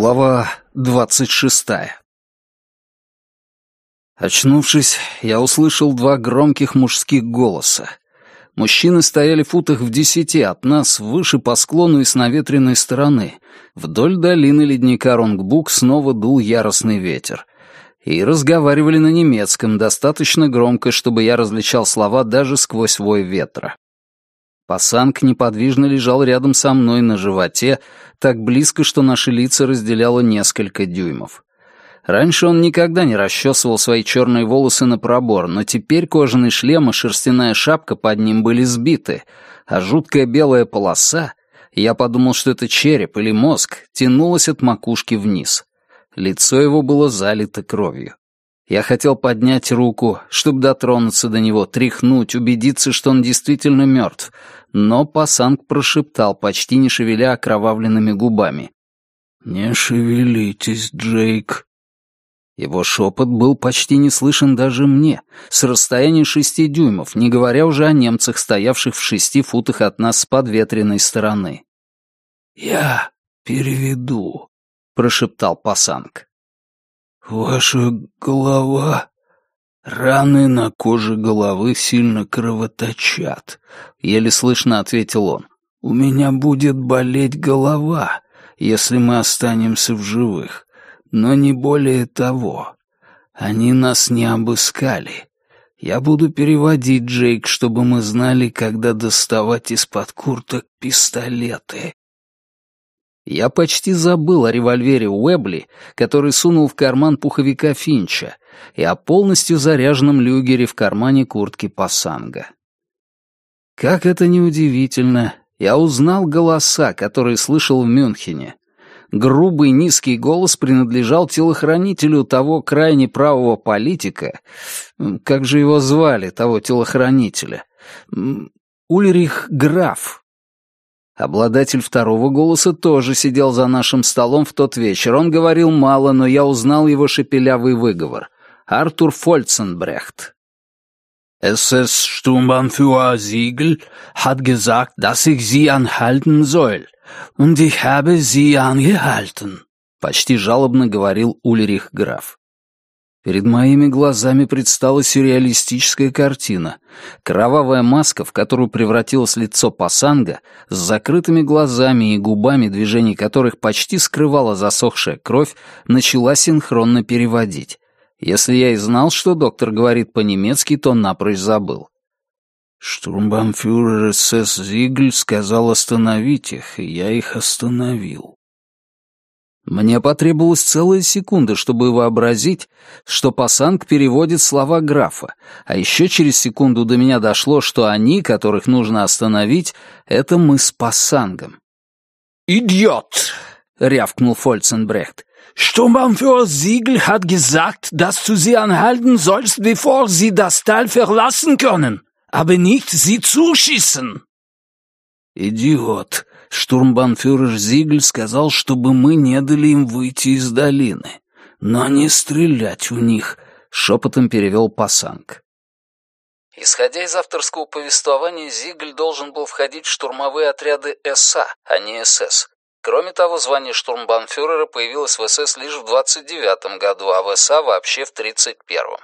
Глава двадцать шестая Очнувшись, я услышал два громких мужских голоса. Мужчины стояли в футах в десяти от нас, выше по склону и с наветренной стороны. Вдоль долины ледника Ронгбук снова дул яростный ветер. И разговаривали на немецком достаточно громко, чтобы я различал слова даже сквозь вой ветра. Пасанг неподвижно лежал рядом со мной на животе, так близко, что наши лица разделяло несколько дюймов. Раньше он никогда не расчесывал свои черные волосы на пробор, но теперь кожаный шлем и шерстяная шапка под ним были сбиты, а жуткая белая полоса, я подумал, что это череп или мозг, тянулась от макушки вниз. Лицо его было залито кровью. Я хотел поднять руку, чтобы дотронуться до него, тряхнуть, убедиться, что он действительно мертв, но Пасанг прошептал, почти не шевеля окровавленными губами. «Не шевелитесь, Джейк». Его шепот был почти не слышен даже мне, с расстояния шести дюймов, не говоря уже о немцах, стоявших в шести футах от нас с подветренной стороны. «Я переведу», — прошептал Пасанг. «Ваша голова...» «Раны на коже головы сильно кровоточат», — еле слышно ответил он. «У меня будет болеть голова, если мы останемся в живых, но не более того. Они нас не обыскали. Я буду переводить, Джейк, чтобы мы знали, когда доставать из-под курток пистолеты». Я почти забыл о револьвере Уэбли, который сунул в карман пуховика Финча, и о полностью заряженном люгере в кармане куртки Пасанга. Как это неудивительно, я узнал голоса, которые слышал в Мюнхене. Грубый низкий голос принадлежал телохранителю того крайне правого политика. Как же его звали, того телохранителя? Ульрих Граф, Обладатель второго голоса тоже сидел за нашим столом в тот вечер. Он говорил мало, но я узнал его шепелявый выговор. Артур Фольценбрехт. SS-Sturmbannführer Siegel hat gesagt, dass ich Sie anhalten soll. Und ich habe Sie angehalten. Почти жалобно говорил Ульрих Граф. Перед моими глазами предстала сюрреалистическая картина. Кровавая маска, в которую превратилось лицо Пасанга, с закрытыми глазами и губами, движений которых почти скрывала засохшая кровь, начала синхронно переводить. Если я и знал, что доктор говорит по-немецки, то напрочь забыл. Штурмбанфюрер СС Зигль сказал остановить их, и я их остановил. Мне потребовалась целая секунда, чтобы вообразить, что Пасанг переводит слова графа, а еще через секунду до меня дошло, что они, которых нужно остановить, это мы с Пасангом. «Идиот!» — рявкнул Фольценбрехт. «Sturmbannführer Siegel hat gesagt, dass du sie anhalten sollst, bevor sie das Tal verlassen können, aber nicht sie zuschießen». «Идиот!» Штурмбанфюрер Зигль сказал, чтобы мы не дали им выйти из долины, но не стрелять в них, — шепотом перевел Пасанг. Исходя из авторского повествования, Зигль должен был входить в штурмовые отряды СА, а не СС. Кроме того, звание штурмбанфюрера появилось в СС лишь в 29 году, а в СА вообще в 31-м.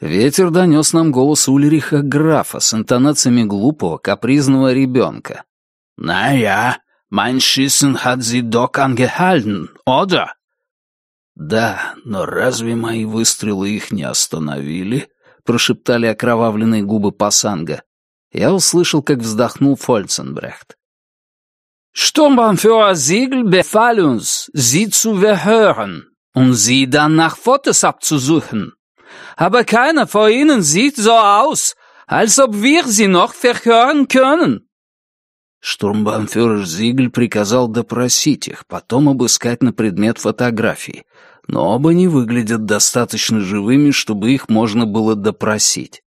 Ветер донес нам голос Ульриха Графа с интонациями глупого, капризного ребенка. «Na ja, mein Schießen hat sie doch angehalten, oder?» «Да, но разве мои выстрелы их не остановили?» — прошептали окровавленные губы Пасанга. Я услышал, как вздохнул Фольценбрехт. «Sturmbannführer Siegel befahl uns, sie zu verhören und sie dann nach Fotos abzusuchen. Aber keiner von ihnen sieht so aus, als ob wir sie noch verhören können. Штурмбанфюрер Зигль приказал допросить их, потом обыскать на предмет фотографий, но оба не выглядят достаточно живыми, чтобы их можно было допросить.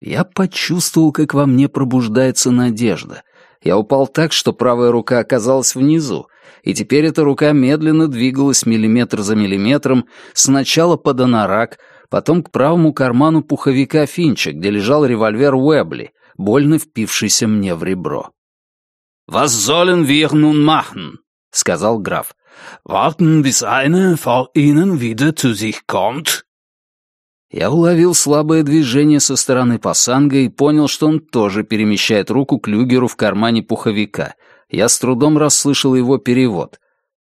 Я почувствовал, как во мне пробуждается надежда. Я упал так, что правая рука оказалась внизу, и теперь эта рука медленно двигалась миллиметр за миллиметром, сначала под анорак, потом к правому карману пуховика Финча, где лежал револьвер Уэбли, больно впившийся мне в ребро. «Was sollen wir nun machen?» — сказал граф. «Warten, bis einer vor Ihnen wieder zu sich kommt?» Я уловил слабое движение со стороны Пасанга и понял, что он тоже перемещает руку к люгеру в кармане пуховика. Я с трудом расслышал его перевод.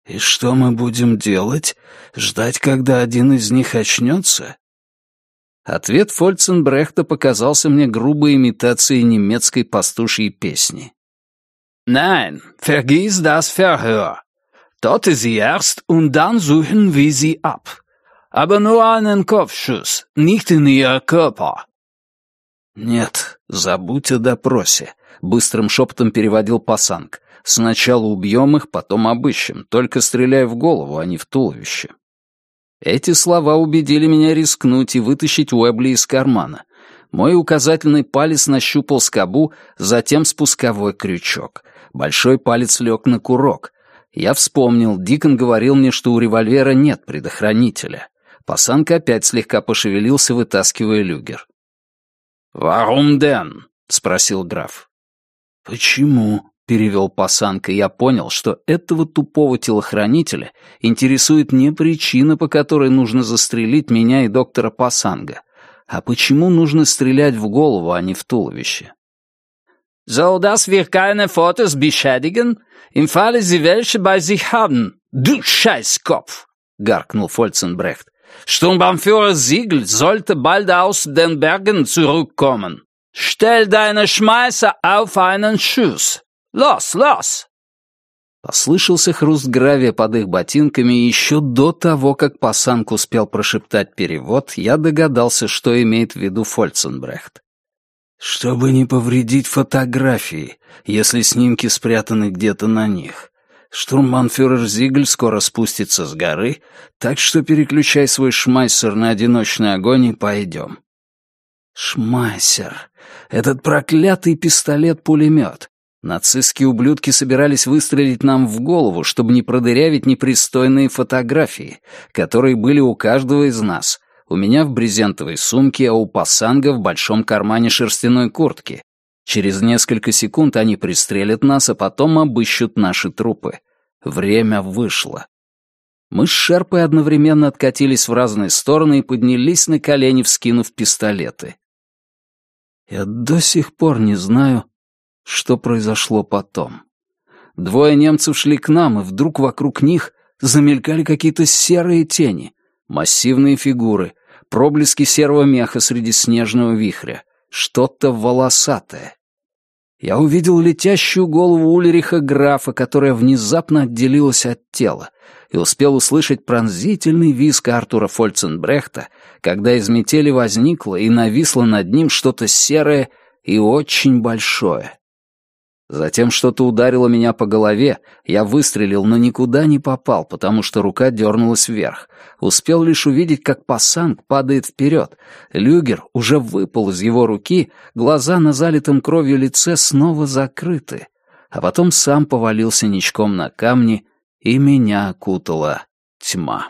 «И что мы будем делать? Ждать, когда один из них очнется?» Ответ Фольценбрехта показался мне грубой имитацией немецкой пастушьей песни. «Nein, vergiss das Verhör. Tote sie erst und dann suchen wir sie ab aber nur einen Kopfschuss, nicht in ihr Körper». «Нет, забудь о допросе», — быстрым шепотом переводил Пасанг. «Сначала убьем их, потом обыщем, только стреляй в голову, а не в туловище». Эти слова убедили меня рискнуть и вытащить Уэбли из кармана. Мой указательный палец нащупал скобу, затем спусковой крючок. Большой палец лег на курок. Я вспомнил, Дикон говорил мне, что у револьвера нет предохранителя. Пасанка опять слегка пошевелился, вытаскивая люгер. «Варум ден?» — спросил граф. «Почему?» — перевел Пасанка, и я понял, что этого тупого телохранителя интересует не причина, по которой нужно застрелить меня и доктора Пасанга, а почему нужно стрелять в голову, а не в туловище. «Soll das keine Fotos beschädigen? Im Falle sie welche bei sich haben? Du Scheißkopf!» — гаркнул Фольценбрехт. Sturmbannführer Siegel sollte bald aus den Bergen zurückkommen. Stell deine Schmeißer auf einen Schuss. Los, los!» Послышался хруст гравия под их ботинками, и еще до того, как Пасанк успел прошептать перевод, я догадался, что имеет в виду Фольценбрехт. «Чтобы не повредить фотографии, если снимки спрятаны где-то на них. Штурманфюрер Зигль скоро спустится с горы, так что переключай свой шмайсер на одиночный огонь и пойдем. Шмайсер. Этот проклятый пистолет-пулемет. Нацистские ублюдки собирались выстрелить нам в голову, чтобы не продырявить непристойные фотографии, которые были у каждого из нас. У меня в брезентовой сумке, а у пассанга в большом кармане шерстяной куртки. Через несколько секунд они пристрелят нас, а потом обыщут наши трупы. Время вышло. Мы с Шерпой одновременно откатились в разные стороны и поднялись на колени, вскинув пистолеты. Я до сих пор не знаю, что произошло потом. Двое немцев шли к нам, и вдруг вокруг них замелькали какие-то серые тени, массивные фигуры, проблески серого меха среди снежного вихря, что-то волосатое. Я увидел летящую голову Ульриха графа, которая внезапно отделилась от тела, и успел услышать пронзительный визг Артура Фольценбрехта, когда из метели возникло и нависло над ним что-то серое и очень большое. Затем что-то ударило меня по голове, я выстрелил, но никуда не попал, потому что рука дернулась вверх. Успел лишь увидеть, как пассанг падает вперед. Люгер уже выпал из его руки, глаза на залитом кровью лице снова закрыты. А потом сам повалился ничком на камни, и меня окутала тьма.